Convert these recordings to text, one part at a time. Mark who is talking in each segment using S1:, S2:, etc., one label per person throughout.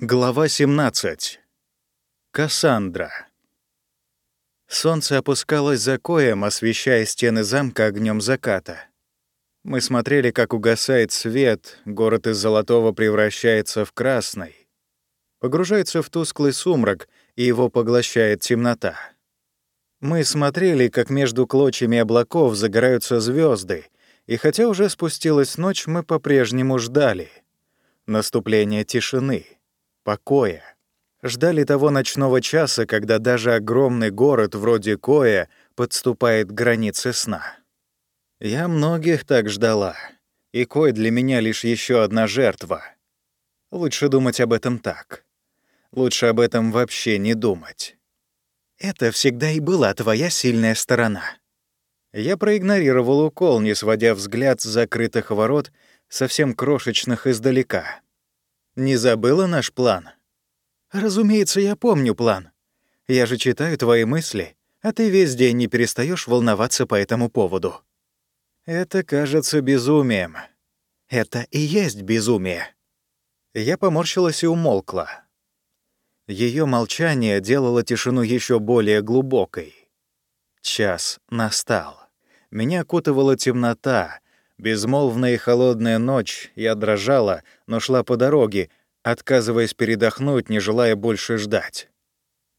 S1: Глава 17. Кассандра. Солнце опускалось за коем, освещая стены замка огнем заката. Мы смотрели, как угасает свет, город из золотого превращается в красный. Погружается в тусклый сумрак, и его поглощает темнота. Мы смотрели, как между клочьями облаков загораются звезды, и хотя уже спустилась ночь, мы по-прежнему ждали. Наступления тишины — покоя. Ждали того ночного часа, когда даже огромный город вроде Коя подступает к границе сна. Я многих так ждала, и Кой для меня лишь еще одна жертва. Лучше думать об этом так. Лучше об этом вообще не думать. Это всегда и была твоя сильная сторона. Я проигнорировал укол, не сводя взгляд с закрытых ворот, совсем крошечных издалека. Не забыла наш план? Разумеется, я помню план. Я же читаю твои мысли, а ты весь день не перестаешь волноваться по этому поводу. Это кажется безумием. Это и есть безумие. Я поморщилась и умолкла. Ее молчание делало тишину еще более глубокой. Час настал. Меня окутывала темнота, Безмолвная и холодная ночь, я дрожала, но шла по дороге, отказываясь передохнуть, не желая больше ждать.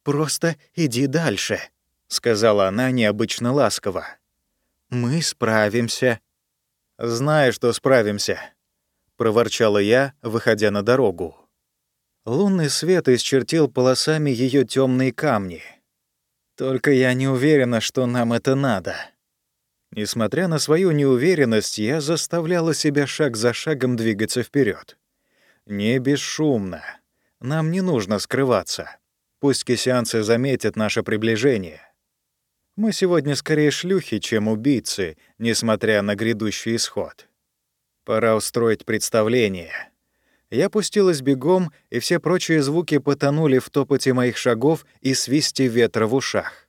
S1: «Просто иди дальше», — сказала она необычно ласково. «Мы справимся». «Знаю, что справимся», — проворчала я, выходя на дорогу. Лунный свет исчертил полосами ее темные камни. Только я не уверена, что нам это надо. Несмотря на свою неуверенность, я заставляла себя шаг за шагом двигаться вперед. Не бесшумно. Нам не нужно скрываться. Пусть кисянцы заметят наше приближение. Мы сегодня скорее шлюхи, чем убийцы, несмотря на грядущий исход. Пора устроить представление. Я пустилась бегом, и все прочие звуки потонули в топоте моих шагов и свисте ветра в ушах.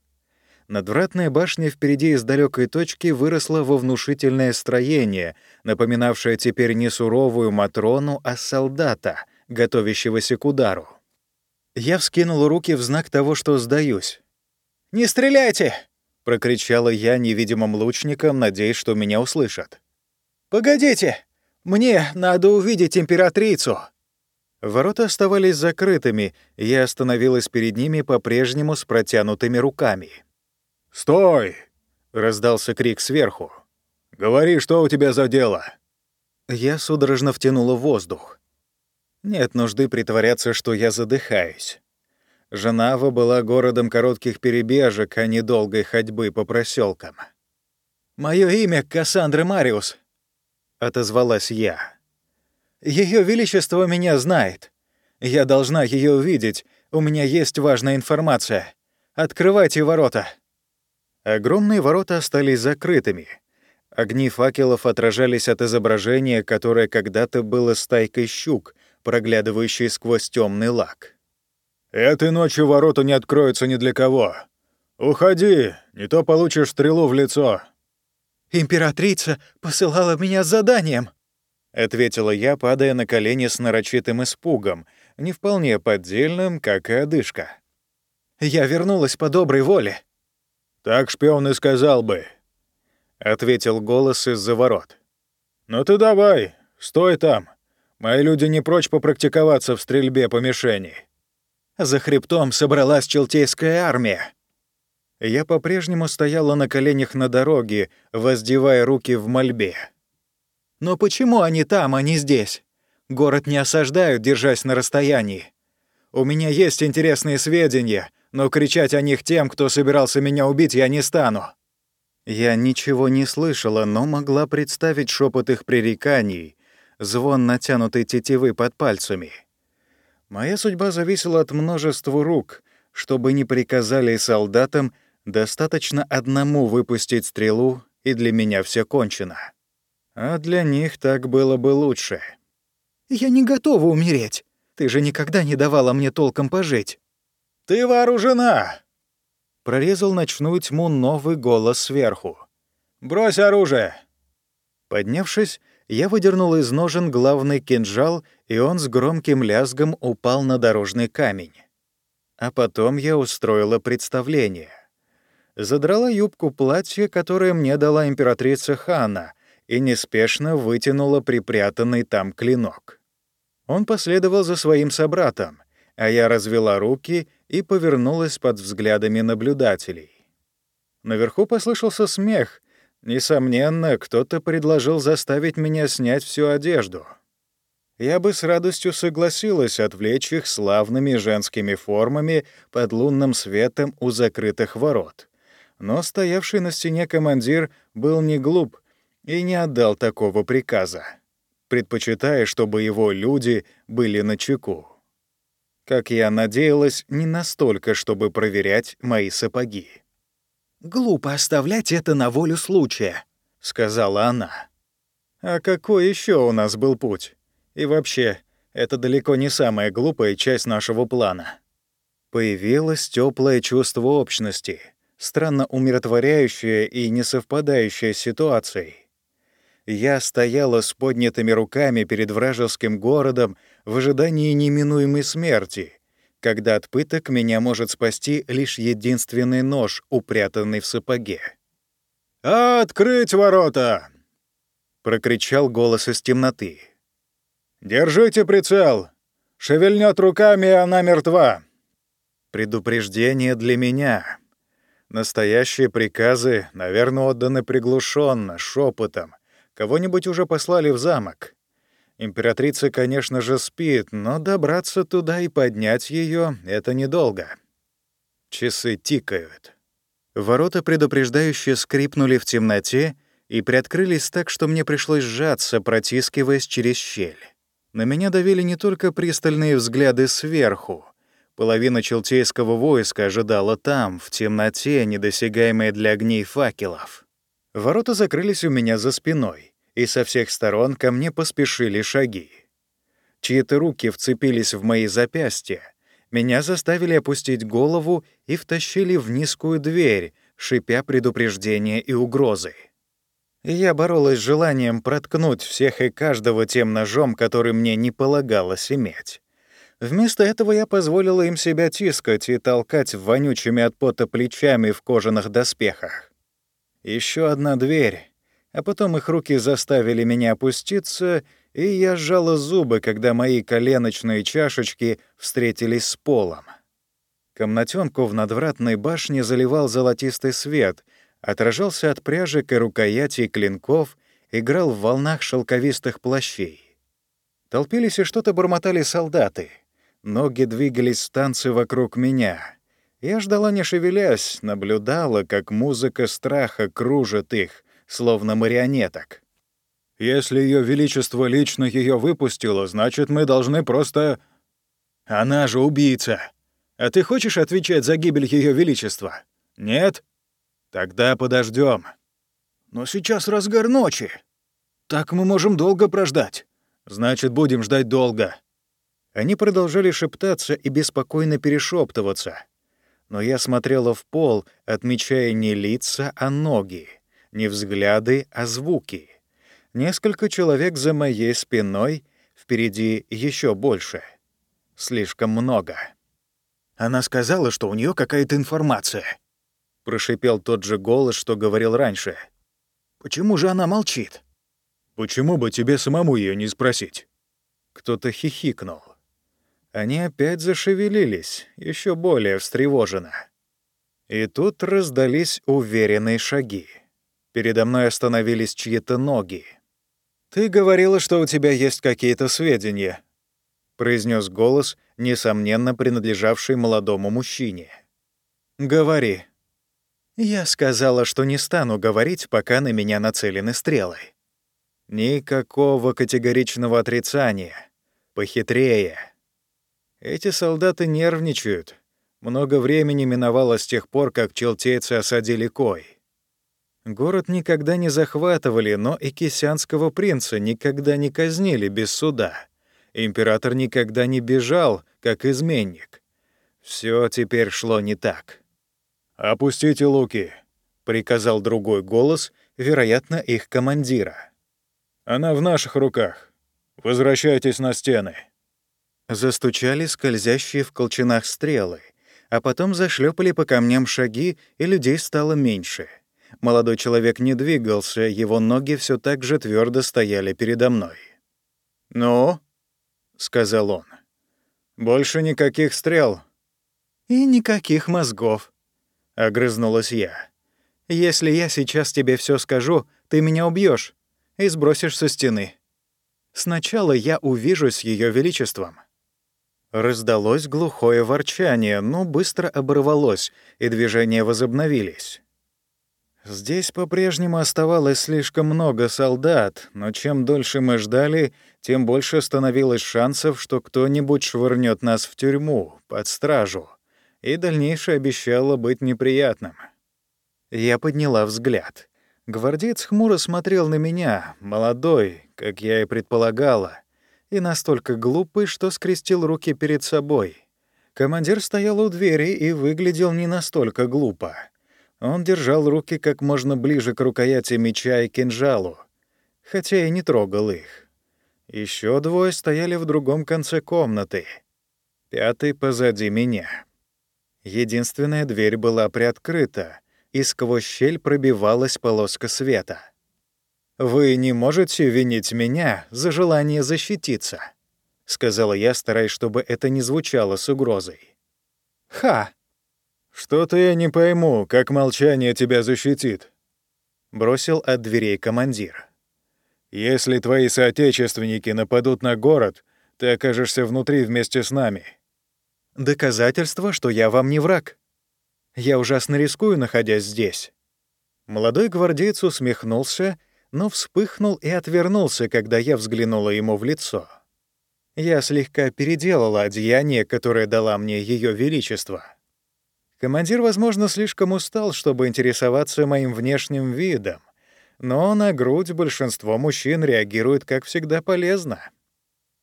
S1: Надвратная башня впереди из далекой точки выросла во внушительное строение, напоминавшее теперь не суровую Матрону, а солдата, готовящегося к удару. Я вскинул руки в знак того, что сдаюсь. «Не стреляйте!» — прокричала я невидимым лучником, надеясь, что меня услышат. «Погодите! Мне надо увидеть императрицу!» Ворота оставались закрытыми, и я остановилась перед ними по-прежнему с протянутыми руками. «Стой!» — раздался крик сверху. «Говори, что у тебя за дело?» Я судорожно втянула воздух. Нет нужды притворяться, что я задыхаюсь. Женава была городом коротких перебежек, а не долгой ходьбы по проселкам. «Моё имя Кассандра Мариус», — отозвалась я. Ее величество меня знает. Я должна ее увидеть. У меня есть важная информация. Открывайте ворота». Огромные ворота остались закрытыми. Огни факелов отражались от изображения, которое когда-то было стайкой щук, проглядывающей сквозь темный лак. «Этой ночью ворота не откроются ни для кого. Уходи, не то получишь стрелу в лицо». «Императрица посылала меня с заданием», — ответила я, падая на колени с нарочитым испугом, не вполне поддельным, как и одышка. «Я вернулась по доброй воле». «Так шпион и сказал бы», — ответил голос из-за ворот. «Ну ты давай, стой там. Мои люди не прочь попрактиковаться в стрельбе по мишени». За хребтом собралась челтейская армия. Я по-прежнему стояла на коленях на дороге, воздевая руки в мольбе. «Но почему они там, а не здесь? Город не осаждают, держась на расстоянии. У меня есть интересные сведения, но кричать о них тем, кто собирался меня убить, я не стану». Я ничего не слышала, но могла представить шепот их пререканий, звон натянутой тетивы под пальцами. Моя судьба зависела от множества рук. Чтобы не приказали солдатам, достаточно одному выпустить стрелу, и для меня все кончено. А для них так было бы лучше. «Я не готова умереть. Ты же никогда не давала мне толком пожить». «Ты вооружена!» Прорезал ночную тьму новый голос сверху. «Брось оружие!» Поднявшись, Я выдернул из ножен главный кинжал, и он с громким лязгом упал на дорожный камень. А потом я устроила представление. Задрала юбку платья, которое мне дала императрица Хана, и неспешно вытянула припрятанный там клинок. Он последовал за своим собратом, а я развела руки и повернулась под взглядами наблюдателей. Наверху послышался смех. Несомненно, кто-то предложил заставить меня снять всю одежду — я бы с радостью согласилась отвлечь их славными женскими формами под лунным светом у закрытых ворот. Но стоявший на стене командир был не глуп и не отдал такого приказа, предпочитая, чтобы его люди были на чеку. Как я надеялась, не настолько, чтобы проверять мои сапоги. «Глупо оставлять это на волю случая», — сказала она. «А какой еще у нас был путь?» И вообще, это далеко не самая глупая часть нашего плана. Появилось теплое чувство общности, странно умиротворяющее и не совпадающее с ситуацией. Я стояла с поднятыми руками перед вражеским городом в ожидании неминуемой смерти, когда от пыток меня может спасти лишь единственный нож, упрятанный в сапоге. «Открыть ворота!» — прокричал голос из темноты. «Держите прицел! Шевельнет руками, она мертва!» Предупреждение для меня. Настоящие приказы, наверное, отданы приглушенно, шепотом. Кого-нибудь уже послали в замок. Императрица, конечно же, спит, но добраться туда и поднять ее — это недолго. Часы тикают. Ворота предупреждающие скрипнули в темноте и приоткрылись так, что мне пришлось сжаться, протискиваясь через щель. На меня давили не только пристальные взгляды сверху. Половина челтейского войска ожидала там, в темноте, недосягаемой для огней факелов. Ворота закрылись у меня за спиной, и со всех сторон ко мне поспешили шаги. Чьи-то руки вцепились в мои запястья, меня заставили опустить голову и втащили в низкую дверь, шипя предупреждения и угрозы я боролась с желанием проткнуть всех и каждого тем ножом, который мне не полагалось иметь. Вместо этого я позволила им себя тискать и толкать вонючими от пота плечами в кожаных доспехах. Еще одна дверь, а потом их руки заставили меня опуститься, и я сжала зубы, когда мои коленочные чашечки встретились с полом. Комнатенку в надвратной башне заливал золотистый свет — отражался от пряжек и рукоятей клинков, играл в волнах шелковистых плащей. Толпились и что-то бормотали солдаты. Ноги двигались танцы вокруг меня. Я ждала, не шевелясь, наблюдала, как музыка страха кружит их, словно марионеток. «Если Ее Величество лично ее выпустило, значит, мы должны просто...» «Она же убийца! А ты хочешь отвечать за гибель Ее Величества? Нет?» Тогда подождем. Но сейчас разгар ночи. Так мы можем долго прождать. Значит, будем ждать долго. Они продолжали шептаться и беспокойно перешептываться. Но я смотрела в пол, отмечая не лица, а ноги, не взгляды, а звуки. Несколько человек за моей спиной, впереди еще больше. Слишком много. Она сказала, что у нее какая-то информация. — прошипел тот же голос, что говорил раньше. «Почему же она молчит?» «Почему бы тебе самому ее не спросить?» Кто-то хихикнул. Они опять зашевелились, еще более встревоженно. И тут раздались уверенные шаги. Передо мной остановились чьи-то ноги. «Ты говорила, что у тебя есть какие-то сведения», — произнес голос, несомненно принадлежавший молодому мужчине. «Говори», я сказала, что не стану говорить, пока на меня нацелены стрелы. Никакого категоричного отрицания. Похитрее. Эти солдаты нервничают. Много времени миновало с тех пор, как челтейцы осадили Кой. Город никогда не захватывали, но и кисянского принца никогда не казнили без суда. Император никогда не бежал, как изменник. Все теперь шло не так. «Опустите луки», — приказал другой голос, вероятно, их командира. Она в наших руках. Возвращайтесь на стены». Застучали скользящие в колчанах стрелы, а потом зашлепали по камням шаги, и людей стало меньше. Молодой человек не двигался, его ноги все так же твердо стояли передо мной. «Ну?» — сказал он. «Больше никаких стрел». «И никаких мозгов», — огрызнулась я. «Если я сейчас тебе все скажу, ты меня убьешь и сбросишь со стены. Сначала я увижу с Ее Величеством». Раздалось глухое ворчание, но быстро оборвалось, и движения возобновились. Здесь по-прежнему оставалось слишком много солдат, но чем дольше мы ждали, тем больше становилось шансов, что кто-нибудь швырнет нас в тюрьму, под стражу, и дальнейшее обещало быть неприятным. Я подняла взгляд. Гвардеец хмуро смотрел на меня, молодой, как я и предполагала, и настолько глупый, что скрестил руки перед собой. Командир стоял у двери и выглядел не настолько глупо. Он держал руки как можно ближе к рукояти меча и кинжалу, хотя и не трогал их. Еще двое стояли в другом конце комнаты, пятый позади меня. Единственная дверь была приоткрыта, и сквозь щель пробивалась полоска света. «Вы не можете винить меня за желание защититься», — сказала я, стараясь, чтобы это не звучало с угрозой. «Ха!» «Что-то я не пойму, как молчание тебя защитит», — бросил от дверей командир. «Если твои соотечественники нападут на город, ты окажешься внутри вместе с нами». «Доказательство, что я вам не враг. Я ужасно рискую, находясь здесь». Молодой гвардеец усмехнулся, но вспыхнул и отвернулся, когда я взглянула ему в лицо. Я слегка переделала одеяние, которое дала мне Ее Величество. Командир, возможно, слишком устал, чтобы интересоваться моим внешним видом, но на грудь большинство мужчин реагирует, как всегда, полезно.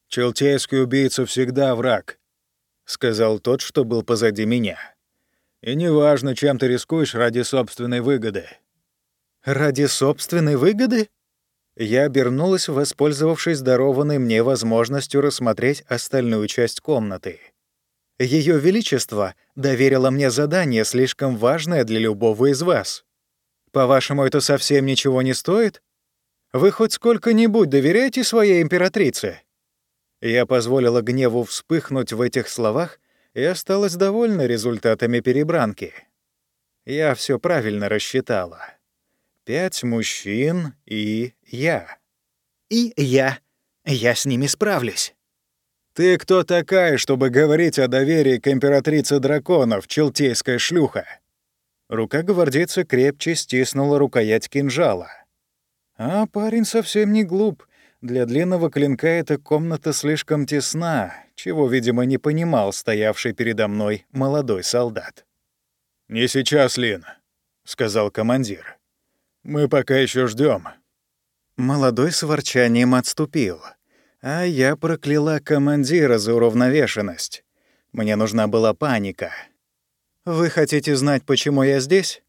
S1: «Челтейский убийца всегда враг», — сказал тот, что был позади меня. «И неважно, чем ты рискуешь ради собственной выгоды». «Ради собственной выгоды?» Я обернулась, воспользовавшись дарованной мне возможностью рассмотреть остальную часть комнаты. Ее Величество доверило мне задание, слишком важное для любого из вас. По-вашему, это совсем ничего не стоит? Вы хоть сколько-нибудь доверяете своей императрице?» Я позволила гневу вспыхнуть в этих словах и осталась довольна результатами перебранки. Я все правильно рассчитала. Пять мужчин и я. И я. Я с ними справлюсь. «Ты кто такая, чтобы говорить о доверии к императрице драконов, челтейская шлюха?» Рука гвардейца крепче стиснула рукоять кинжала. А парень совсем не глуп. Для длинного клинка эта комната слишком тесна, чего, видимо, не понимал стоявший передо мной молодой солдат. «Не сейчас, Лин», — сказал командир. «Мы пока еще ждем. Молодой с ворчанием отступил — а я прокляла командира за уравновешенность. Мне нужна была паника. «Вы хотите знать, почему я здесь?»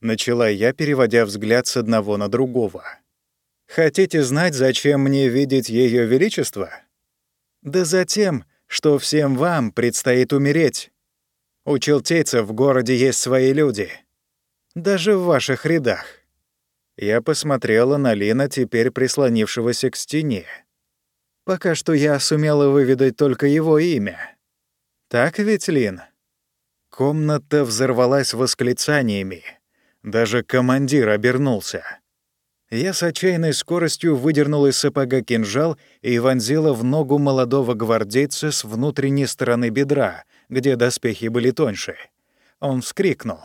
S1: Начала я, переводя взгляд с одного на другого. «Хотите знать, зачем мне видеть Ее Величество?» «Да затем, что всем вам предстоит умереть. У челтейцев в городе есть свои люди. Даже в ваших рядах». Я посмотрела на Лина, теперь прислонившегося к стене. Пока что я сумела выведать только его имя. Так ведь, Лин? Комната взорвалась восклицаниями. Даже командир обернулся. Я с отчаянной скоростью выдернула из сапога кинжал и вонзила в ногу молодого гвардейца с внутренней стороны бедра, где доспехи были тоньше. Он вскрикнул.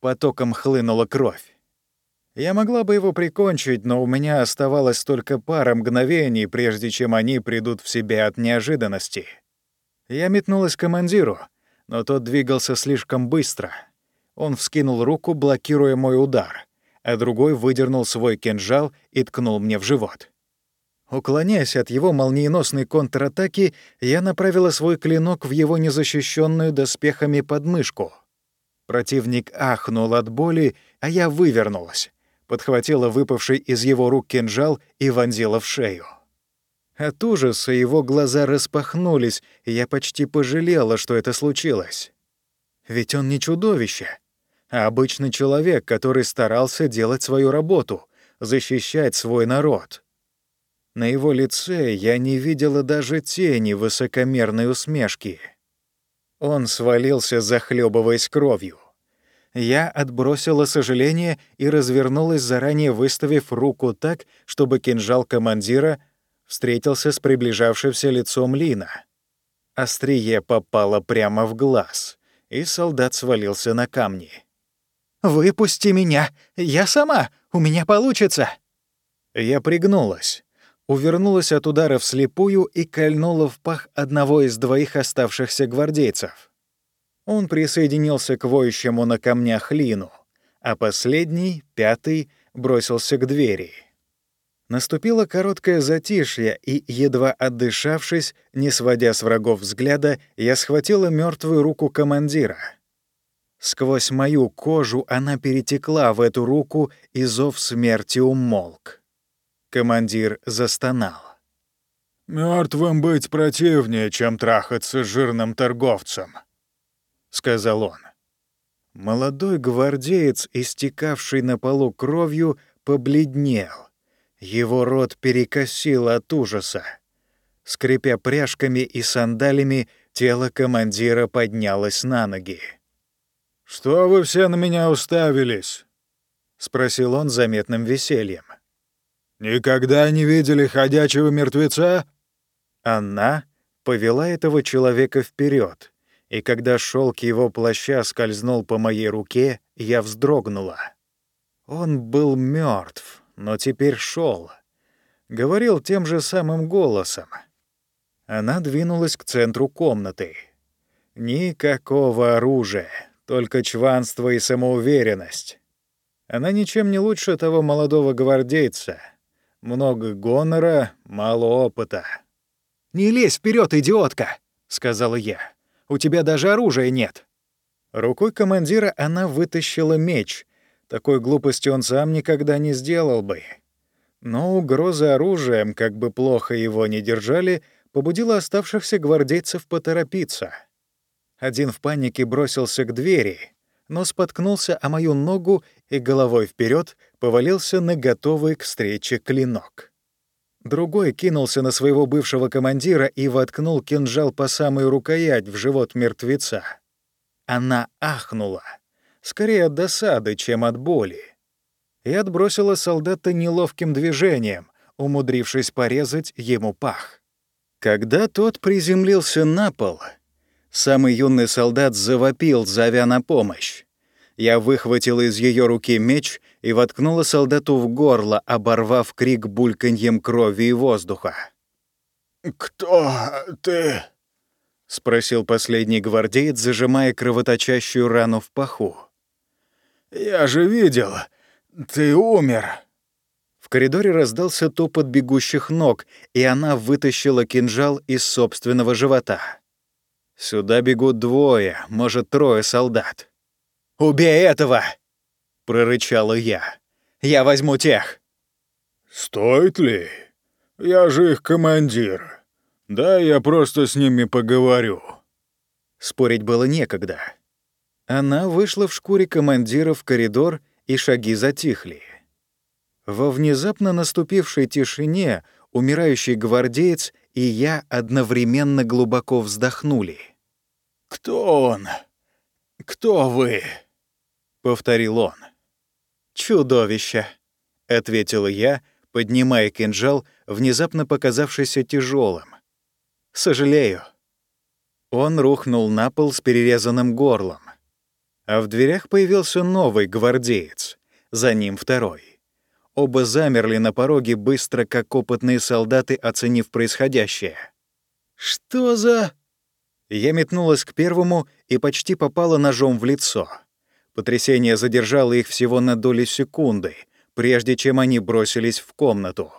S1: Потоком хлынула кровь. Я могла бы его прикончить, но у меня оставалось только пара мгновений, прежде чем они придут в себя от неожиданности. Я метнулась к командиру, но тот двигался слишком быстро. Он вскинул руку, блокируя мой удар, а другой выдернул свой кинжал и ткнул мне в живот. Уклоняясь от его молниеносной контратаки, я направила свой клинок в его незащищенную доспехами подмышку. Противник ахнул от боли, а я вывернулась подхватила выпавший из его рук кинжал и вонзила в шею. От ужаса его глаза распахнулись, и я почти пожалела, что это случилось. Ведь он не чудовище, а обычный человек, который старался делать свою работу, защищать свой народ. На его лице я не видела даже тени высокомерной усмешки. Он свалился, захлебываясь кровью. Я отбросила сожаление и развернулась, заранее выставив руку так, чтобы кинжал командира встретился с приближавшимся лицом Лина. Острие попало прямо в глаз, и солдат свалился на камни. «Выпусти меня! Я сама! У меня получится!» Я пригнулась, увернулась от удара вслепую и кольнула в пах одного из двоих оставшихся гвардейцев. Он присоединился к воющему на камнях Лину, а последний, пятый, бросился к двери. Наступило короткое затишье, и, едва отдышавшись, не сводя с врагов взгляда, я схватила мертвую руку командира. Сквозь мою кожу она перетекла в эту руку, и зов смерти умолк. Командир застонал. Мертвым быть противнее, чем трахаться жирным торговцем», — сказал он. Молодой гвардеец, истекавший на полу кровью, побледнел — его рот перекосил от ужаса. Скрипя пряжками и сандалями, тело командира поднялось на ноги. «Что вы все на меня уставились?» — спросил он заметным весельем. «Никогда не видели ходячего мертвеца?» Она повела этого человека вперед, и когда шелк его плаща скользнул по моей руке, я вздрогнула. Он был мертв но теперь шел. Говорил тем же самым голосом. Она двинулась к центру комнаты. Никакого оружия, только чванство и самоуверенность. Она ничем не лучше того молодого гвардейца. Много гонора, мало опыта. «Не лезь вперед, идиотка!» — сказала я. «У тебя даже оружия нет». Рукой командира она вытащила меч — такой глупости он сам никогда не сделал бы. Но угроза оружием, как бы плохо его ни держали, побудила оставшихся гвардейцев поторопиться. Один в панике бросился к двери, но споткнулся о мою ногу и головой вперед повалился на готовый к встрече клинок. Другой кинулся на своего бывшего командира и воткнул кинжал по самой рукоять в живот мертвеца. Она ахнула — скорее от досады, чем от боли, и отбросила солдата неловким движением, умудрившись порезать ему пах. Когда тот приземлился на пол, самый юный солдат завопил, зовя на помощь. Я выхватила из ее руки меч и воткнула солдату в горло, оборвав крик бульканьем крови и воздуха. «Кто ты?» — спросил последний гвардеец, зажимая кровоточащую рану в паху. «Я же видел, ты умер». В коридоре раздался топот бегущих ног, и она вытащила кинжал из собственного живота. Сюда бегут двое, может, трое солдат. «Убей этого!» — прорычала я. «Я возьму тех». «Стоит ли? Я же их командир. Да, я просто с ними поговорю». Спорить было некогда. Она вышла в шкуре командира в коридор, и шаги затихли. Во внезапно наступившей тишине умирающий гвардеец и я одновременно глубоко вздохнули. «Кто он? Кто вы?» — повторил он. «Чудовище», — ответила я, поднимая кинжал, внезапно показавшийся тяжелым. «Сожалею». Он рухнул на пол с перерезанным горлом а в дверях появился новый гвардеец, за ним второй. Оба замерли на пороге быстро, как опытные солдаты, оценив происходящее. «Что за...» Я метнулась к первому и почти попала ножом в лицо. Потрясение задержало их всего на долю секунды, прежде чем они бросились в комнату.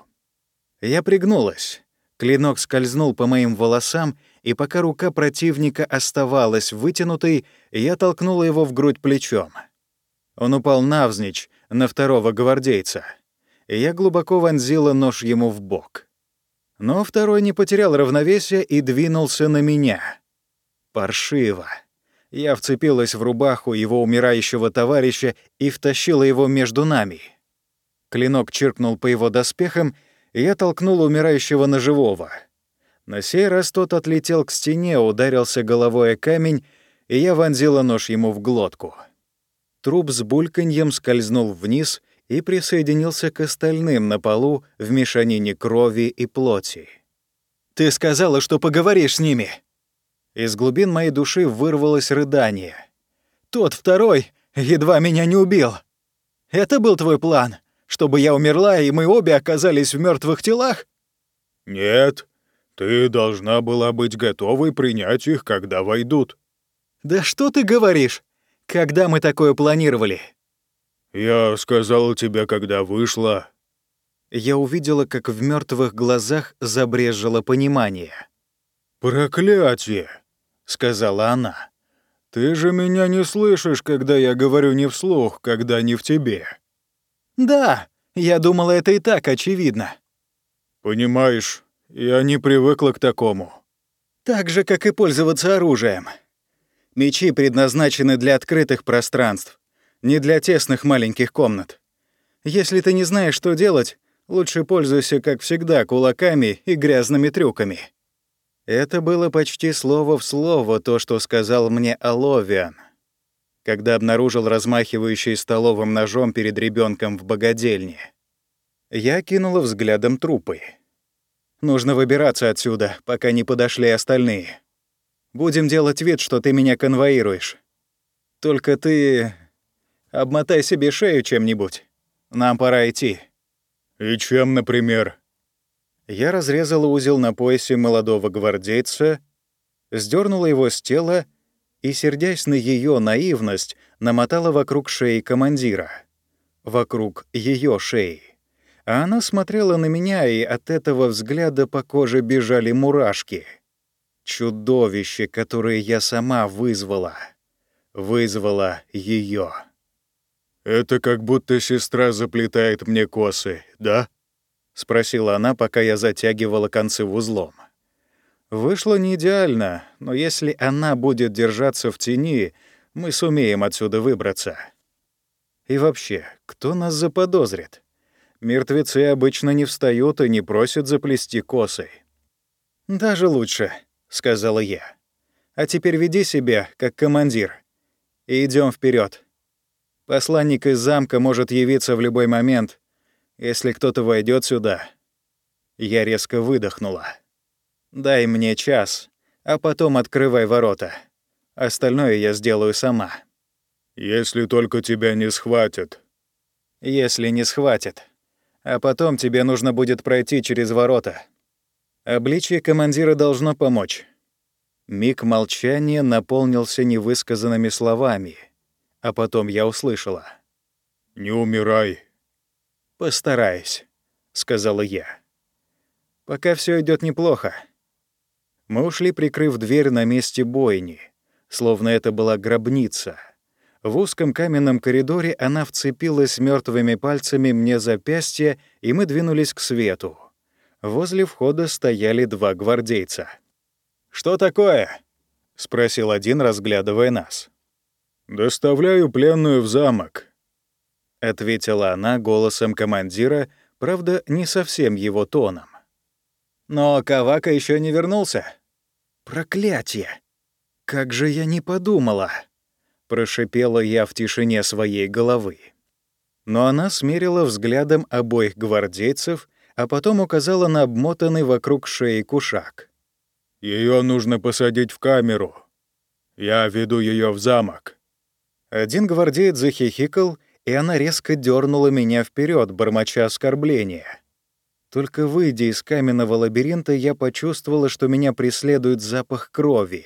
S1: Я пригнулась. Клинок скользнул по моим волосам и пока рука противника оставалась вытянутой, я толкнула его в грудь плечом. Он упал навзничь, на второго гвардейца, и я глубоко вонзила нож ему в бок. Но второй не потерял равновесия и двинулся на меня. Паршиво. Я вцепилась в рубаху его умирающего товарища и втащила его между нами. Клинок чиркнул по его доспехам, и я толкнула умирающего на живого. На сей раз тот отлетел к стене, ударился головой о камень, и я вонзила нож ему в глотку. Труп с бульканьем скользнул вниз и присоединился к остальным на полу в мешанине крови и плоти. «Ты сказала, что поговоришь с ними!» Из глубин моей души вырвалось рыдание. «Тот второй едва меня не убил. Это был твой план, чтобы я умерла, и мы обе оказались в мертвых телах?»
S2: «Нет, ты должна была быть готовой принять их, когда войдут».
S1: «Да что ты говоришь? Когда мы такое планировали?»
S2: «Я сказал тебе, когда вышла».
S1: Я увидела, как в мертвых глазах забрежило понимание.
S2: «Проклятие!» — сказала она. «Ты же меня не слышишь, когда я говорю не вслух, когда не в тебе».
S1: «Да, я думала, это и так очевидно».
S2: «Понимаешь, я не привыкла к такому».
S1: «Так же, как и пользоваться оружием. Мечи предназначены для открытых пространств, не для тесных маленьких комнат. Если ты не знаешь, что делать, лучше пользуйся, как всегда, кулаками и грязными трюками». Это было почти слово в слово то, что сказал мне Аловиан, когда обнаружил размахивающий столовым ножом перед ребенком в богадельне. Я кинула взглядом трупы. Нужно выбираться отсюда, пока не подошли остальные. Будем делать вид, что ты меня конвоируешь. Только ты обмотай себе шею чем-нибудь. Нам пора идти.
S2: И чем, например?
S1: Я разрезала узел на поясе молодого гвардейца, сдернула его с тела и, сердясь на ее наивность, намотала вокруг шеи командира. Вокруг ее шеи. А она смотрела на меня, и от этого взгляда по коже бежали мурашки. Чудовище, которое я сама вызвала. Вызвала ее.
S2: «Это как будто сестра заплетает мне косы, да?»
S1: — спросила она, пока я затягивала концы в узлом. Вышло не идеально, но если она будет держаться в тени, мы сумеем отсюда выбраться. И вообще, кто нас заподозрит? Мертвецы обычно не встают и не просят заплести косы. «Даже лучше», — сказала я. «А теперь веди себя, как командир, и идем вперед. Посланник из замка может явиться в любой момент, если кто-то войдет сюда. Я резко выдохнула. Дай мне час, а потом открывай ворота. Остальное я сделаю сама.
S2: Если только тебя не схватят.
S1: Если не схватят. А потом тебе нужно будет пройти через ворота. Обличие командира должно помочь. Миг молчания наполнился невысказанными словами, а потом я услышала.
S2: «Не умирай,
S1: «Постараюсь», — сказала я. «Пока все идет неплохо». Мы ушли, прикрыв дверь на месте бойни, словно это была гробница. В узком каменном коридоре она вцепилась мертвыми пальцами мне запястье, и мы двинулись к свету. Возле входа стояли два гвардейца. «Что такое?» — спросил один, разглядывая нас.
S2: «Доставляю пленную в замок», —
S1: ответила она голосом командира, правда, не совсем его тоном. «Но Кавака еще не вернулся». «Проклятие! Как же я не подумала!» — прошипела я в тишине своей головы. Но она смерила взглядом обоих гвардейцев, а потом указала на обмотанный вокруг шеи кушак.
S2: Ее нужно посадить в камеру. Я веду ее в замок».
S1: Один гвардеец захихикал и она резко дернула меня вперед, бормоча оскорбления. Только выйдя из каменного лабиринта, я почувствовала, что меня преследует запах крови.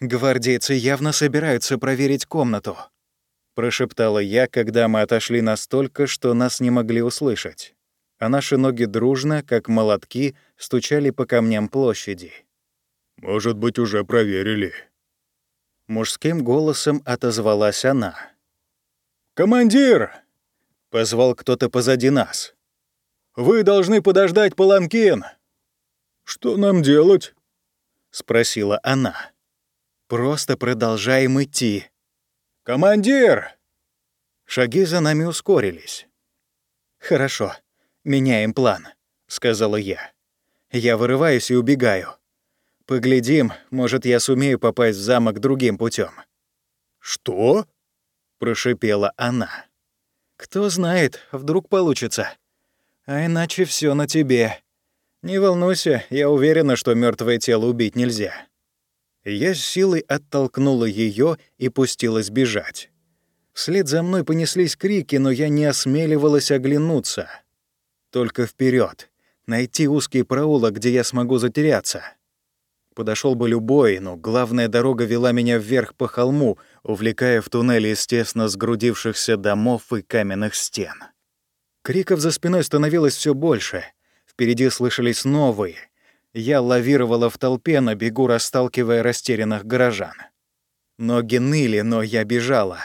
S1: «Гвардейцы явно собираются проверить комнату», — прошептала я, когда мы отошли настолько, что нас не могли услышать. А наши ноги дружно, как молотки, стучали по камням площади.
S2: «Может быть, уже проверили».
S1: Мужским голосом отозвалась она.
S2: «Командир!
S1: позвал кто-то позади нас.
S2: «Вы должны подождать Паланкин!» «Что нам делать?»
S1: — спросила она. «Просто продолжаем идти».
S2: «Командир!»
S1: Шаги за нами ускорились. «Хорошо, меняем план», — сказала я. «Я вырываюсь и убегаю. Поглядим, может, я сумею попасть в замок другим путем.
S2: «Что?»
S1: — прошипела она. «Кто знает, вдруг получится. А иначе все на тебе. Не волнуйся, я уверена, что мертвое тело убить нельзя». Я с силой оттолкнула ее и пустилась бежать. Вслед за мной понеслись крики, но я не осмеливалась оглянуться. Только вперед, найти узкий проулок, где я смогу затеряться. Подошел бы любой, но главная дорога вела меня вверх по холму, увлекая в туннель из тесно сгрудившихся домов и каменных стен. Криков за спиной становилось все больше. Впереди слышались новые. Я лавировала в толпе, на бегу расталкивая растерянных горожан. Ноги ныли, но я бежала.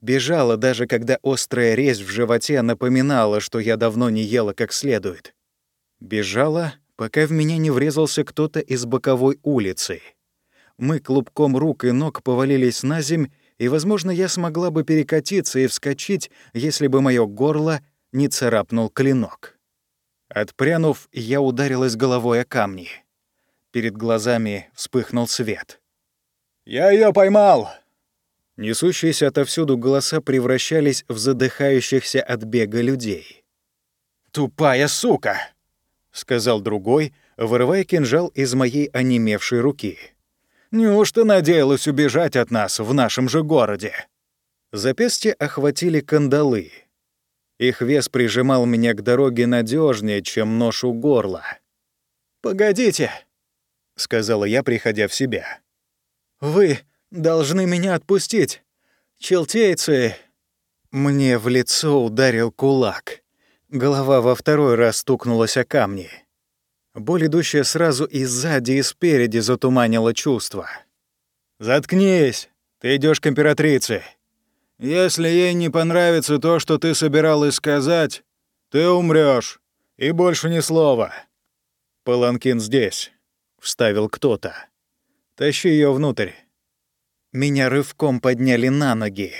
S1: Бежала, даже когда острая резь в животе напоминала, что я давно не ела как следует. Бежала, пока в меня не врезался кто-то из боковой улицы. Мы клубком рук и ног повалились на земь, и, возможно, я смогла бы перекатиться и вскочить, если бы мое горло не царапнул клинок. Отпрянув, я ударилась головой о камни. Перед глазами вспыхнул свет.
S2: «Я ее поймал!»
S1: Несущиеся отовсюду голоса превращались в задыхающихся от бега людей.
S2: «Тупая сука!»
S1: — сказал другой, вырывая кинжал из моей онемевшей руки.
S2: «Неужто надеялась убежать от нас в нашем же городе?»
S1: Запястья охватили кандалы. Их вес прижимал меня к дороге надежнее, чем нож у горла.
S2: «Погодите», —
S1: сказала я, приходя в себя.
S2: «Вы должны меня отпустить. Челтейцы...»
S1: Мне в лицо ударил кулак. Голова во второй раз стукнулась о камни. Боль, идущая сразу и сзади, и спереди, затуманила чувства.
S2: «Заткнись! Ты идешь к императрице. Если ей не понравится то, что ты собиралась сказать, ты умрешь, и больше ни слова».
S1: «Паланкин здесь», — вставил кто-то. «Тащи ее внутрь». Меня рывком подняли на ноги.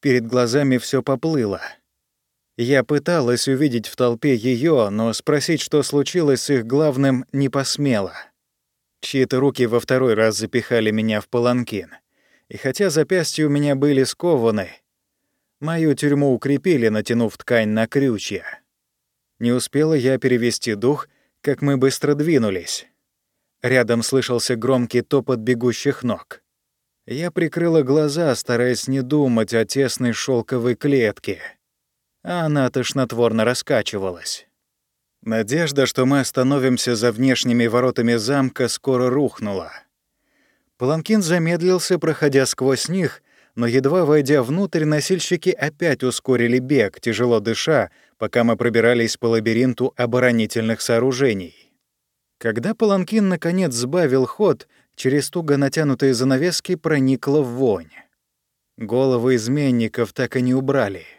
S1: Перед глазами все поплыло. Я пыталась увидеть в толпе ее, но спросить, что случилось с их главным, не посмела. Чьи-то руки во второй раз запихали меня в паланкин. И хотя запястья у меня были скованы, мою тюрьму укрепили, натянув ткань на крючья. Не успела я перевести дух, как мы быстро двинулись. Рядом слышался громкий топот бегущих ног. Я прикрыла глаза, стараясь не думать о тесной шелковой клетке — а она тошнотворно раскачивалась. Надежда, что мы остановимся за внешними воротами замка, скоро рухнула. Паланкин замедлился, проходя сквозь них, но едва войдя внутрь, носильщики опять ускорили бег, тяжело дыша, пока мы пробирались по лабиринту оборонительных сооружений. Когда Паланкин наконец сбавил ход, через туго натянутые занавески проникла вонь. Головы изменников так и не убрали —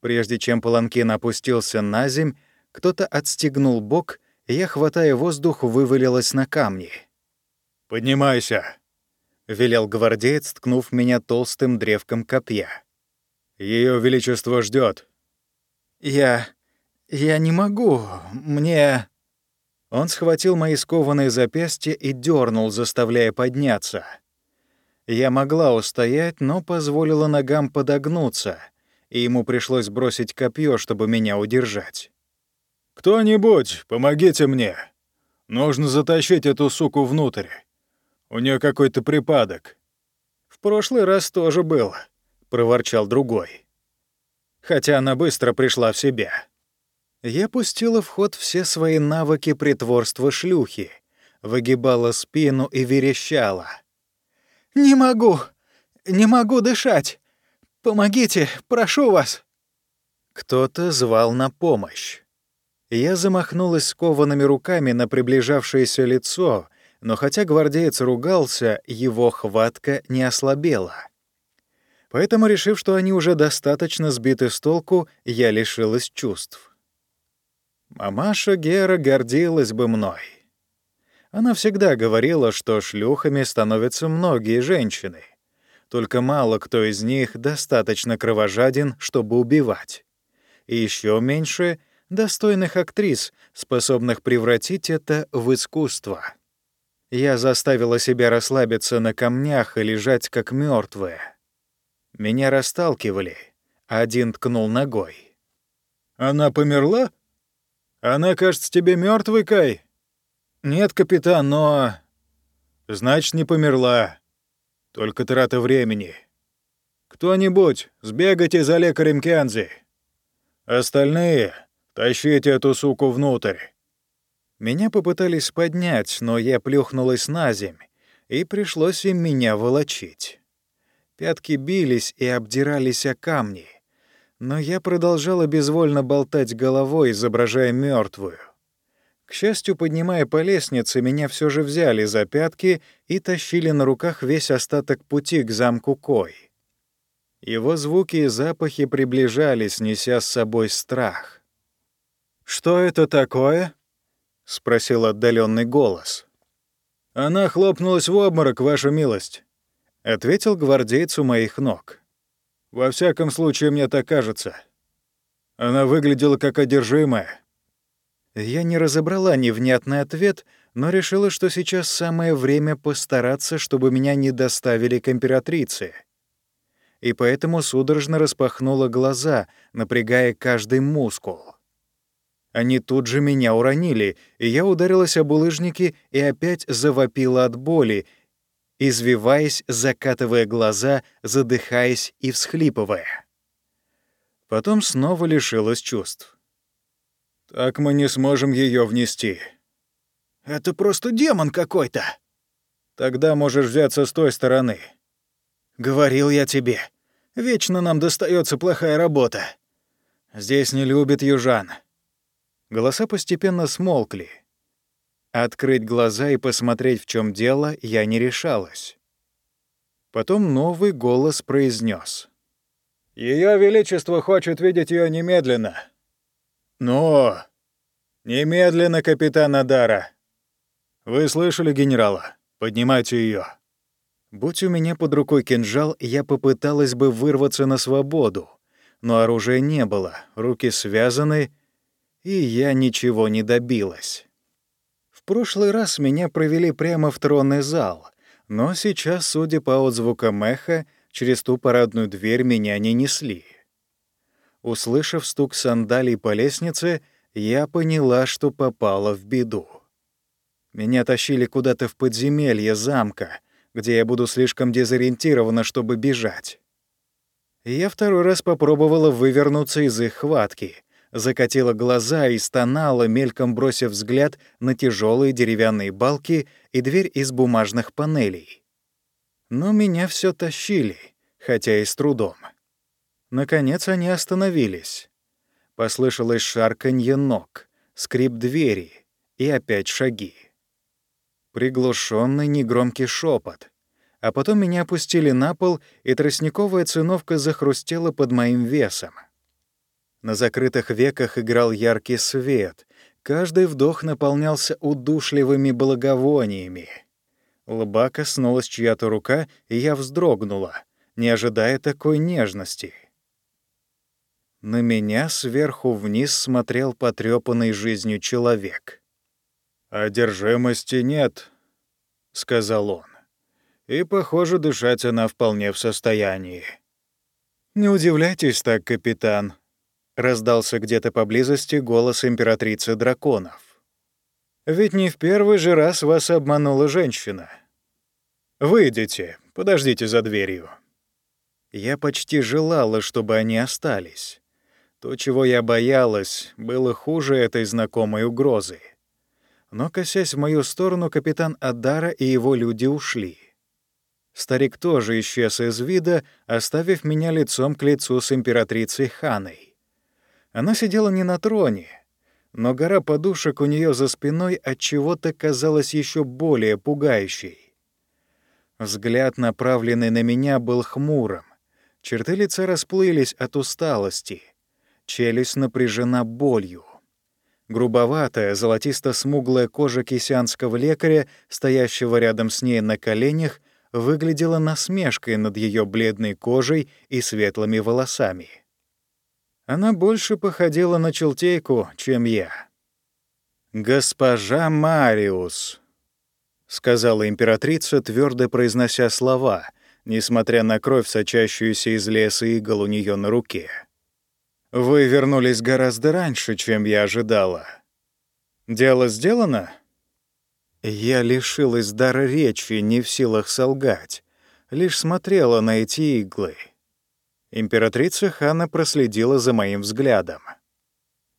S1: Прежде чем паланкин опустился на земь, кто-то отстегнул бок, и я, хватая воздух, вывалилась на камни.
S2: «Поднимайся!»
S1: — велел гвардеец, ткнув меня толстым древком копья.
S2: Ее величество ждет.
S1: «Я... я не могу. Мне...» Он схватил мои скованные запястья и дернул, заставляя подняться. Я могла устоять, но позволила ногам подогнуться — и ему пришлось бросить копье, чтобы меня удержать.
S2: «Кто-нибудь, помогите мне! Нужно затащить эту суку внутрь. У нее какой-то припадок».
S1: «В прошлый раз тоже был», — проворчал другой. Хотя она быстро пришла в себя. Я пустила в ход все свои навыки притворства шлюхи, выгибала спину и верещала. «Не могу! Не могу дышать! Помогите, прошу вас!» Кто-то звал на помощь. Я замахнулась скованными руками на приближавшееся лицо, но хотя гвардеец ругался, его хватка не ослабела. Поэтому, решив, что они уже достаточно сбиты с толку, я лишилась чувств. Мамаша Гера гордилась бы мной. Она всегда говорила, что шлюхами становятся многие женщины. Только мало кто из них достаточно кровожаден, чтобы убивать. И еще меньше — достойных актрис, способных превратить это в искусство. Я заставила себя расслабиться на камнях и лежать как мертвая. Меня расталкивали, один ткнул ногой.
S2: «Она померла? Она кажется тебе мертвой, Кай?» «Нет, капитан, но...» «Значит, не померла. Только трата времени. Кто-нибудь, сбегайте за лекарем Кензи. Остальные тащите эту суку внутрь».
S1: Меня попытались поднять, но я плюхнулась на земь, и пришлось им меня волочить. Пятки бились и обдирались о камни, но я продолжала безвольно болтать головой, изображая мертвую. К счастью, поднимая по лестнице, меня все же взяли за пятки и тащили на руках весь остаток пути к замку Кой. Его звуки и запахи приближались, неся с собой страх.
S2: «Что это такое?» — спросил отдаленный голос. «Она хлопнулась в обморок, ваша милость», — ответил гвардейцу моих ног. «Во всяком случае, мне так кажется. Она выглядела как одержимая».
S1: Я не разобрала невнятный ответ, но решила, что сейчас самое время постараться, чтобы меня не доставили к императрице. И поэтому судорожно распахнула глаза, напрягая каждый мускул. Они тут же меня уронили, и я ударилась об улыжники и опять завопила от боли, извиваясь, закатывая глаза, задыхаясь и всхлипывая. Потом снова лишилась чувств.
S2: «Так мы не сможем ее внести».
S1: «Это просто демон какой-то».
S2: «Тогда можешь взяться с той стороны».
S1: «Говорил я тебе, вечно нам достается плохая работа. Здесь не любят южан». Голоса постепенно смолкли. Открыть глаза и посмотреть, в чем дело, я не решалась. Потом новый голос произнес:
S2: Ее Величество хочет видеть ее немедленно». «Но! Немедленно, капитан Адара! Вы слышали генерала? Поднимайте ее.
S1: Будь у меня под рукой кинжал, я попыталась бы вырваться на свободу, но оружия не было, руки связаны — и я ничего не добилась. В прошлый раз меня провели прямо в тронный зал, но сейчас, судя по отзвукам эха, через ту парадную дверь меня не несли. Услышав стук сандалий по лестнице, я поняла, что попала в беду. Меня тащили куда-то в подземелье замка, где я буду слишком дезориентирована, чтобы бежать. Я второй раз попробовала вывернуться из их хватки, закатила глаза и стонала, мельком бросив взгляд на тяжелые деревянные балки и дверь из бумажных панелей. Но меня все тащили, хотя и с трудом. Наконец они остановились. Послышалось шарканье ног, скрип двери и опять шаги. Приглушенный негромкий шепот, а потом меня опустили на пол, и тростниковая циновка захрустела под моим весом. На закрытых веках играл яркий свет. Каждый вдох наполнялся удушливыми благовониями. Лба коснулась чья-то рука, и я вздрогнула, не ожидая такой нежности. На меня сверху вниз смотрел потрёпанный жизнью человек.
S2: «Одержимости нет», — сказал он. «И, похоже, дышать она вполне в состоянии».
S1: «Не удивляйтесь так, капитан», Раздался где-то поблизости голос императрицы драконов. «Ведь не в первый же раз вас обманула женщина. Выйдите, подождите за дверью». Я почти желала, чтобы они остались. То, чего я боялась, было хуже этой знакомой угрозы. Но, косясь в мою сторону, капитан Адара и его люди ушли. Старик тоже исчез из вида, оставив меня лицом к лицу с императрицей Ханой. Она сидела не на троне, но гора подушек у нее за спиной от чего-то казалась еще более пугающей. Взгляд, направленный на меня, был хмурым. Черты лица расплылись от усталости. Челюсть напряжена болью. Грубоватая, золотисто-смуглая кожа кисянского лекаря, стоящего рядом с ней на коленях, выглядела насмешкой над ее бледной кожей и светлыми волосами. Она больше походила на челтейку, чем я. «Госпожа Мариус», — сказала императрица, твердо произнося слова, несмотря на кровь, сочащуюся из леса игл у нее на руке. «Вы вернулись гораздо раньше, чем я ожидала. Дело сделано?» Я лишилась дара речи, не в силах солгать, лишь смотрела на эти иглы. Императрица Хана проследила за моим взглядом.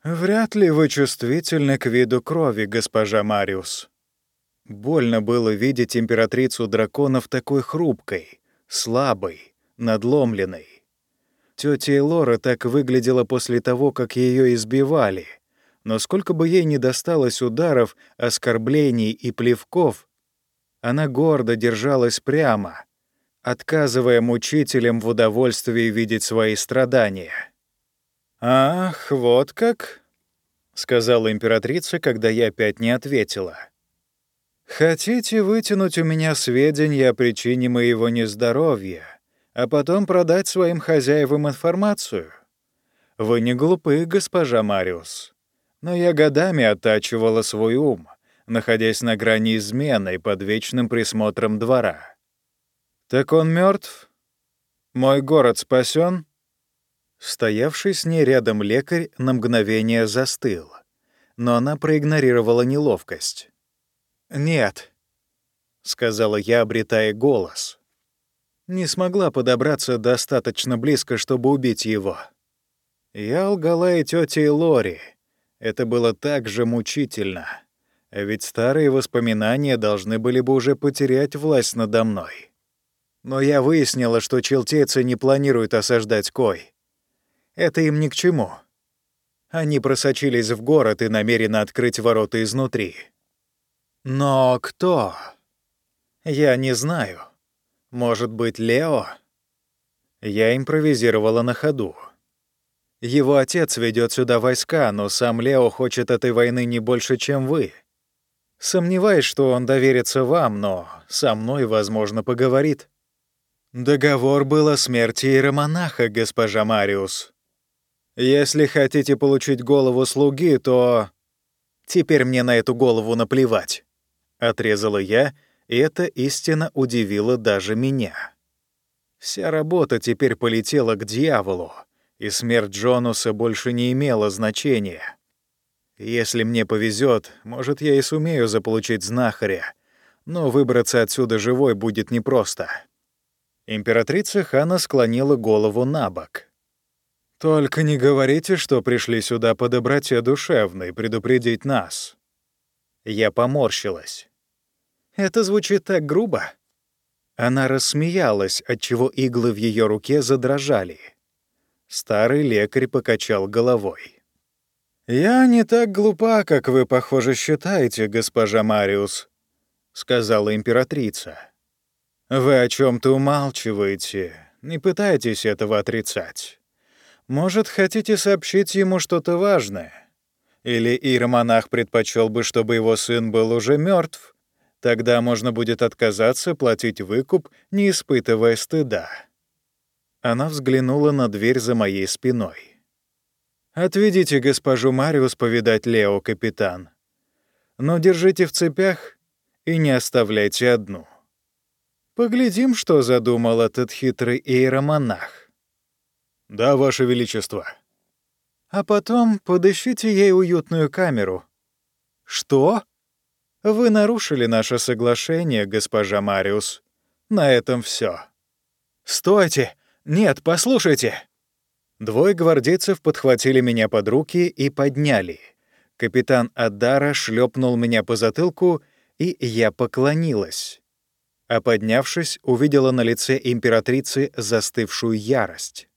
S1: «Вряд ли вы чувствительны к виду крови, госпожа Мариус». Больно было видеть императрицу драконов такой хрупкой, слабой, надломленной. Тётя Лора так выглядела после того, как ее избивали — но сколько бы ей ни досталось ударов, оскорблений и плевков, она гордо держалась прямо, отказывая мучителям в удовольствии видеть свои страдания. «Ах, вот как!» — сказала императрица, когда я опять не ответила. «Хотите вытянуть у меня сведения о причине моего нездоровья, а потом продать своим хозяевам информацию? Вы не глупы, госпожа Мариус но я годами оттачивала свой ум, находясь на грани измены под вечным присмотром двора. «Так он мертв? Мой город спасен? Стоявший с ней рядом лекарь на мгновение застыл, но она проигнорировала неловкость. «Нет», — сказала я, обретая голос. Не смогла подобраться достаточно близко, чтобы убить его. Я лгала и тете Лори, это было так же мучительно. А ведь старые воспоминания должны были бы уже потерять власть надо мной. Но я выяснила, что челтейцы не планируют осаждать Кой. Это им ни к чему. Они просочились в город и намерены открыть ворота изнутри. Но кто? Я не знаю. Может быть, Лео? Я импровизировала на ходу. Его отец ведет сюда войска, но сам Лео хочет этой войны не больше, чем вы. Сомневаюсь, что он доверится вам, но со мной, возможно, поговорит. Договор был о смерти иеромонаха, госпожа Мариус. Если хотите получить голову слуги, то... Теперь мне на эту голову наплевать. Отрезала я, и эта истина удивила даже меня. Вся работа теперь полетела к дьяволу и смерть Джонуса больше не имела значения. Если мне повезет, может, я и сумею заполучить знахаря, но выбраться отсюда живой будет непросто. Императрица Хана склонила голову на бок. «Только не говорите, что пришли сюда по доброте душевной предупредить нас». Я поморщилась. «Это звучит так грубо». Она рассмеялась, отчего иглы в ее руке задрожали. Старый лекарь покачал головой. «Я не так глупа, как вы, похоже, считаете, госпожа Мариус», — сказала императрица. «Вы о чем то умалчиваете, не пытайтесь этого отрицать. Может, хотите сообщить ему что-то важное? Или иеромонах предпочел бы, чтобы его сын был уже мертв? Тогда можно будет отказаться платить выкуп, не испытывая стыда». Она взглянула на дверь за моей спиной. «Отведите госпожу Мариус повидать Лео, капитан. Но держите в цепях и не оставляйте одну. Поглядим, что задумал этот хитрый иеромонах». «Да, Ваше Величество». «А потом подыщите ей уютную камеру». «Что?» «Вы нарушили наше соглашение, госпожа Мариус. На этом все. «Стойте! «Нет, послушайте!» Двое гвардейцев подхватили меня под руки и подняли. Капитан Адара шлепнул меня по затылку, и я поклонилась. А поднявшись, увидела на лице императрицы застывшую ярость.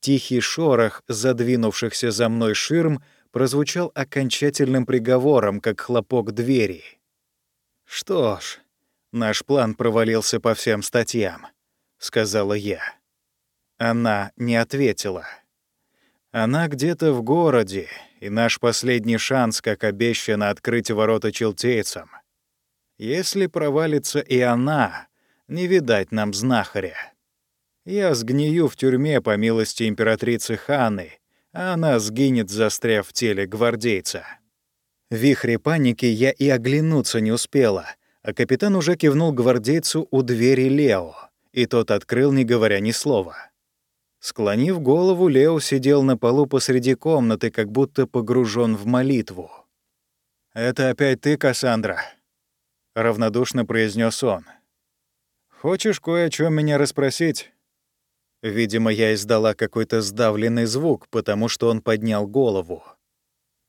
S1: Тихий шорох задвинувшихся за мной ширм прозвучал окончательным приговором, как хлопок двери. «Что ж, наш план провалился по всем статьям», — сказала я. Она не ответила. Она где-то в городе, и наш последний шанс, как обещано, открыть ворота челтейцам. Если провалится и она, не видать нам знахаря. Я сгнию в тюрьме по милости императрицы Ханы, а она сгинет, застряв в теле гвардейца. В вихре паники я и оглянуться не успела, а капитан уже кивнул гвардейцу у двери Лео, и тот открыл, не говоря ни слова. Склонив голову, Лео сидел на полу посреди комнаты, как будто погружен в молитву. «Это опять ты, Кассандра?» — равнодушно произнес он. «Хочешь кое о чем меня расспросить?» Видимо, я издала какой-то сдавленный звук, потому что он поднял голову.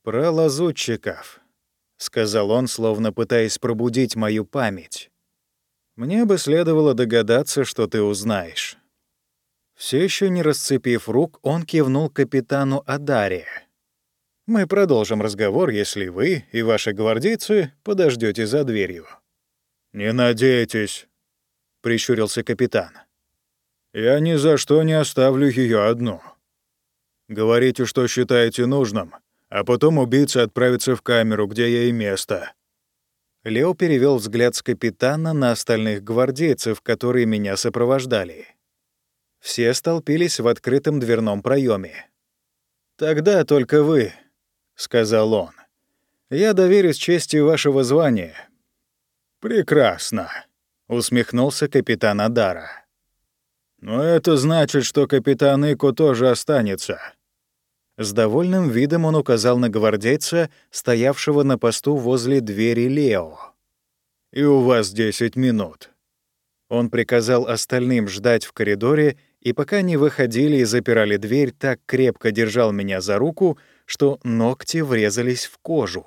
S1: «Про лазутчиков», — сказал он, словно пытаясь пробудить мою память. «Мне бы следовало догадаться, что ты узнаешь». Все еще не расцепив рук, он кивнул капитану Адаре. Мы продолжим разговор, если вы и ваши гвардейцы подождете за дверью».
S2: «Не надейтесь», — прищурился капитан. «Я ни за что не оставлю ее одну. Говорите, что считаете нужным, а потом убийца отправится в камеру, где ей место».
S1: Лео перевел взгляд с капитана на остальных гвардейцев, которые меня сопровождали. Все столпились в открытом дверном проеме. «Тогда только вы», — сказал он. «Я доверюсь чести вашего звания».
S2: «Прекрасно», — усмехнулся капитан Адара. «Но это значит, что капитан Ико тоже останется».
S1: С довольным видом он указал на гвардейца, стоявшего на посту возле двери Лео.
S2: «И у вас 10 минут».
S1: Он приказал остальным ждать в коридоре, и пока не выходили и запирали дверь, так крепко держал меня за руку, что ногти врезались в кожу.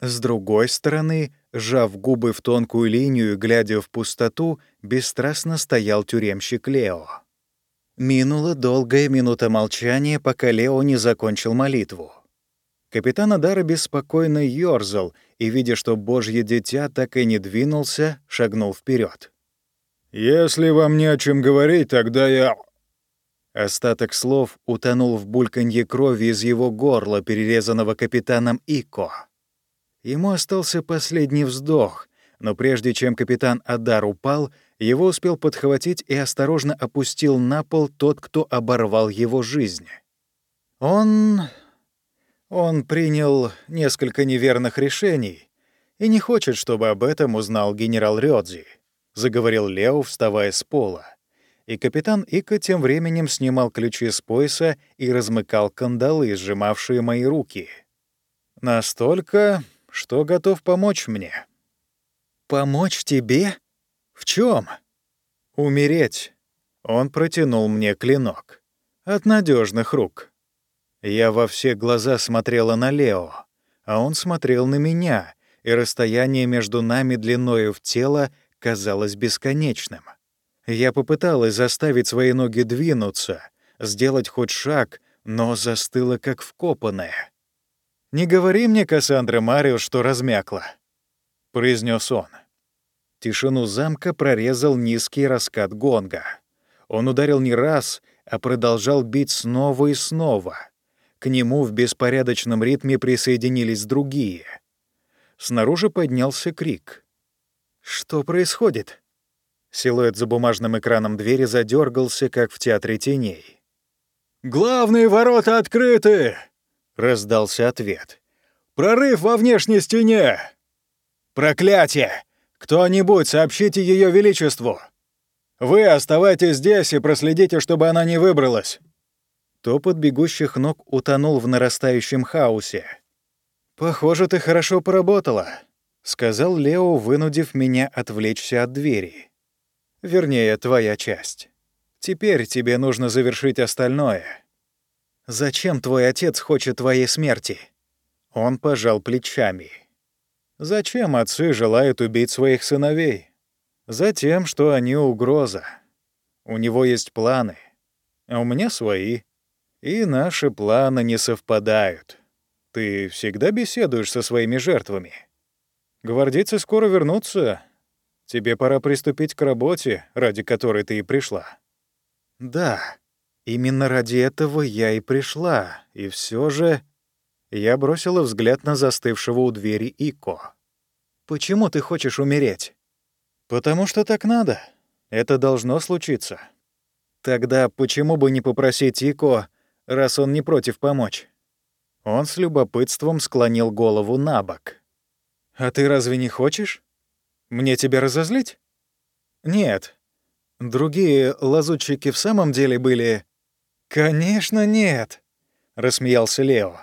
S1: С другой стороны, сжав губы в тонкую линию, глядя в пустоту, бесстрастно стоял тюремщик Лео. Минула долгая минута молчания, пока Лео не закончил молитву. Капитан Адара беспокойно ёрзал и, видя, что божье дитя так и не двинулся, шагнул вперед.
S2: «Если вам не о чем говорить, тогда я...»
S1: Остаток слов утонул в бульканье крови из его горла, перерезанного капитаном Ико. Ему остался последний вздох, но прежде чем капитан Адар упал, его успел подхватить и осторожно опустил на пол тот, кто оборвал его жизнь. Он... он принял несколько неверных решений и не хочет, чтобы об этом узнал генерал Рёдзи, — заговорил Лео, вставая с пола и капитан Ика тем временем снимал ключи с пояса и размыкал кандалы, сжимавшие мои руки. Настолько, что готов помочь мне. «Помочь тебе? В чем? «Умереть». Он протянул мне клинок. От надежных рук. Я во все глаза смотрела на Лео, а он смотрел на меня, и расстояние между нами длиною в тело казалось бесконечным. Я попыталась заставить свои ноги двинуться, сделать хоть шаг, но застыла как вкопанная. «Не говори мне, Кассандра Марио, что размякла», — произнес он. Тишину замка прорезал низкий раскат гонга. Он ударил не раз, а продолжал бить снова и снова. К нему в беспорядочном ритме присоединились другие. Снаружи поднялся крик. «Что происходит?» Силуэт за бумажным экраном двери задергался, как в театре теней.
S2: «Главные ворота открыты!» — раздался ответ. «Прорыв во внешней стене!» «Проклятие! Кто-нибудь сообщите Ее Величеству! Вы оставайтесь здесь и проследите, чтобы она не выбралась!»
S1: Топот бегущих ног утонул в нарастающем хаосе. «Похоже, ты хорошо поработала», — сказал Лео, вынудив меня отвлечься от двери. Вернее, твоя часть. Теперь тебе нужно завершить остальное. Зачем твой отец хочет твоей смерти? Он пожал плечами. Зачем отцы желают убить своих сыновей? Затем, что они угроза. У него есть планы, а у меня свои. И наши планы не совпадают. Ты всегда беседуешь со своими жертвами. Гвардейцы скоро вернутся, Тебе пора приступить к работе, ради которой ты и пришла». «Да», Именно ради этого я и пришла, и все же... Я бросила взгляд на застывшего у двери Ико. «Почему ты хочешь умереть?» «Потому что так надо. Это должно случиться». «Тогда почему бы не попросить Ико, раз он не против помочь?» Он с любопытством склонил голову на бок. «А ты разве не хочешь? Мне тебя разозлить?» «Нет. Другие лазутчики в самом деле были...» «Конечно нет», — рассмеялся Лео.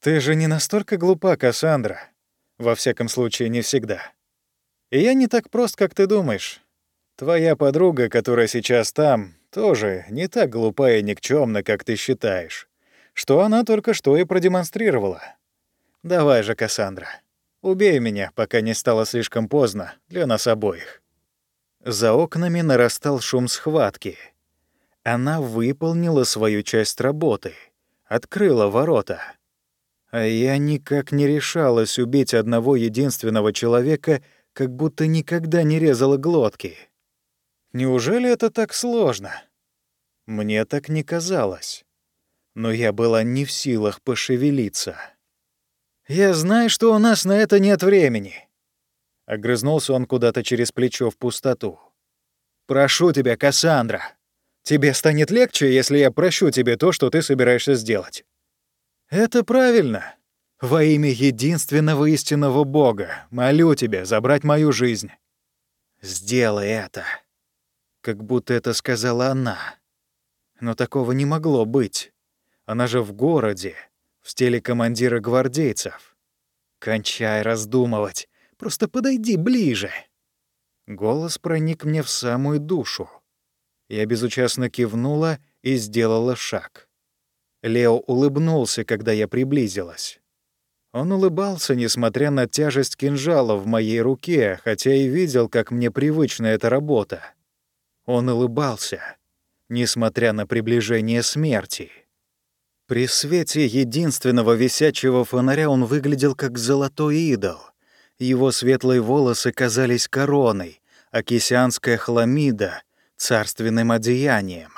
S1: «Ты же не настолько глупа, Кассандра. Во всяком случае, не всегда. И я не так прост, как ты думаешь. Твоя подруга, которая сейчас там, тоже не так глупа и никчемна, как ты считаешь, что она только что и продемонстрировала. Давай же, Кассандра, убей меня, пока не стало слишком поздно для нас обоих». За окнами нарастал шум схватки. Она выполнила свою часть работы, открыла ворота — а я никак не решалась убить одного единственного человека, как будто никогда не резала глотки. Неужели это так сложно? Мне так не казалось. Но я была не в силах пошевелиться. «Я знаю, что у нас на это нет времени», — огрызнулся он куда-то через плечо в пустоту. «Прошу тебя, Кассандра, тебе станет легче, если я прощу тебе то, что ты собираешься сделать. «Это правильно. Во имя единственного истинного Бога молю тебя забрать мою жизнь. Сделай это». Как будто это сказала она. Но такого не могло быть. Она же в городе, в стиле командира гвардейцев. «Кончай раздумывать. Просто подойди ближе». Голос проник мне в самую душу. Я безучастно кивнула и сделала шаг. Лео улыбнулся, когда я приблизилась. Он улыбался, несмотря на тяжесть кинжала в моей руке, хотя и видел, как мне привычна эта работа. Он улыбался, несмотря на приближение смерти. При свете единственного висячего фонаря он выглядел как золотой идол. Его светлые волосы казались короной, а кисянская хламида — царственным одеянием.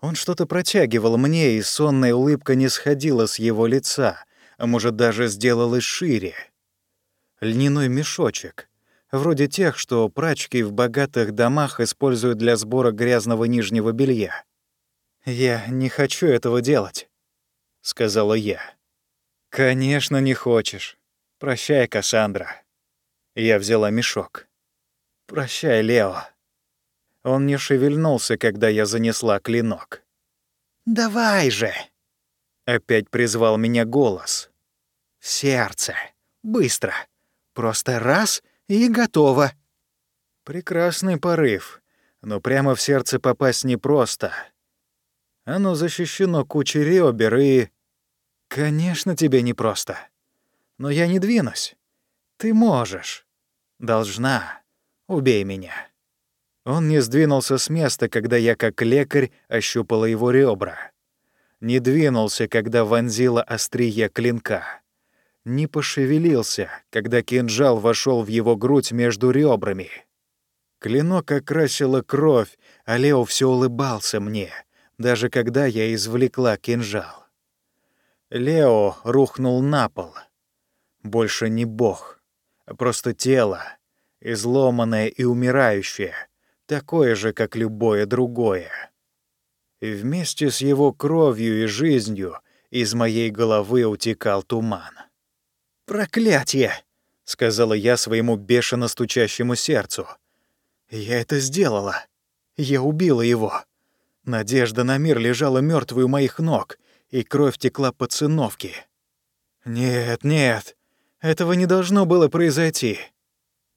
S1: Он что-то протягивал мне, и сонная улыбка не сходила с его лица, а может, даже сделалась шире. Льняной мешочек, вроде тех, что прачки в богатых домах используют для сбора грязного нижнего белья. «Я не хочу этого делать», — сказала я. «Конечно, не хочешь. Прощай, Кассандра». Я взяла мешок. «Прощай, Лео». Он не шевельнулся, когда я занесла клинок. «Давай же!» Опять призвал меня голос. «Сердце! Быстро! Просто раз — и готово!» Прекрасный порыв, но прямо в сердце попасть непросто. Оно защищено кучей ребер и... Конечно, тебе непросто. Но я не двинусь. Ты можешь. Должна. Убей меня. Он не сдвинулся с места, когда я, как лекарь, ощупала его ребра. Не двинулся, когда вонзила острие клинка. Не пошевелился, когда кинжал вошел в его грудь между ребрами. Клинок окрасила кровь, а Лео все улыбался мне, даже когда я извлекла кинжал. Лео рухнул на пол. Больше не бог, а просто тело, изломанное и умирающее — такое же, как любое другое. И вместе с его кровью и жизнью из моей головы утекал туман. «Проклятие!» — сказала я своему бешено стучащему сердцу. «Я это сделала. Я убила его. Надежда на мир лежала мертвой у моих ног, и кровь текла по циновке. Нет, нет, этого не должно было произойти.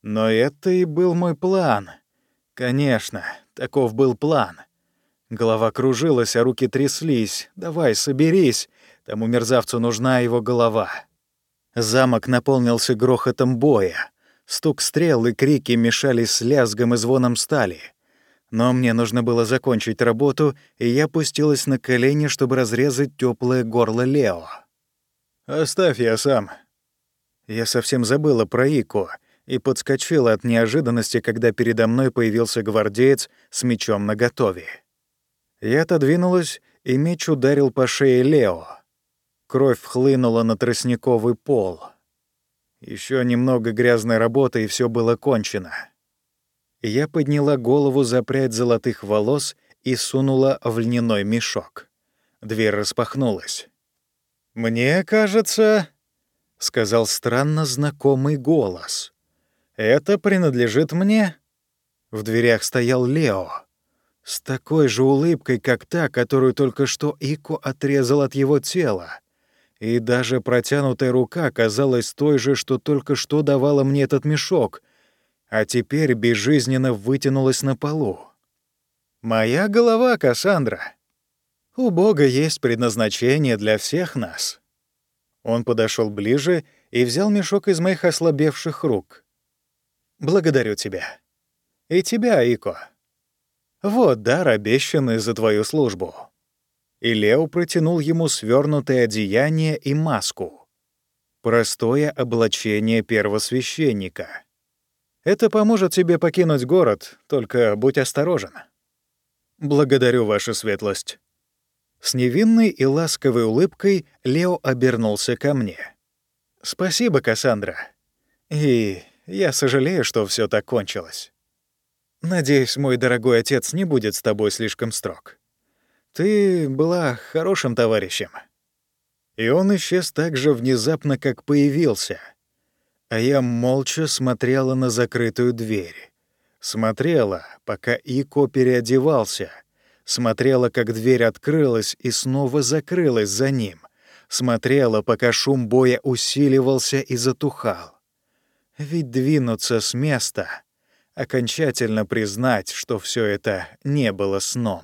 S1: Но это и был мой план. Конечно, таков был план. Голова кружилась, а руки тряслись. «Давай, соберись, тому мерзавцу нужна его голова». Замок наполнился грохотом боя. Стук стрел и крики мешались с лязгом и звоном стали. Но мне нужно было закончить работу, и я опустилась на колени, чтобы разрезать теплое горло Лео. «Оставь я сам». Я совсем забыла про Ику — и подскочила от неожиданности, когда передо мной появился гвардеец с мечом наготове. Я отодвинулась, и меч ударил по шее Лео. Кровь хлынула на тростниковый пол. Еще немного грязной работы, и все было кончено. Я подняла голову за прядь золотых волос и сунула в льняной мешок. Дверь распахнулась. «Мне кажется...» — сказал странно знакомый голос. «Это принадлежит мне?» В дверях стоял Лео. С такой же улыбкой, как та, которую только что Ико отрезал от его тела. И даже протянутая рука казалась той же, что только что давала мне этот мешок, а теперь безжизненно вытянулась на полу. «Моя голова, Кассандра. У Бога есть предназначение для всех нас». Он подошел ближе и взял мешок из моих ослабевших рук. «Благодарю тебя. И тебя, Ико. Вот дар, обещанный за твою службу». И Лео протянул ему свернутое одеяние и маску. Простое облачение первосвященника — это поможет тебе покинуть город, только будь осторожен. Благодарю, ваша светлость. С невинной и ласковой улыбкой Лео обернулся ко мне. Спасибо, Кассандра. И я сожалею, что все так кончилось. Надеюсь, мой дорогой отец не будет с тобой слишком строг. Ты была хорошим товарищем. И он исчез так же внезапно, как появился — а я молча смотрела на закрытую дверь. Смотрела, пока Ико переодевался. Смотрела, как дверь открылась и снова закрылась за ним. Смотрела, пока шум боя усиливался и затухал. Ведь двинуться с места, окончательно признать, что все это не было сном.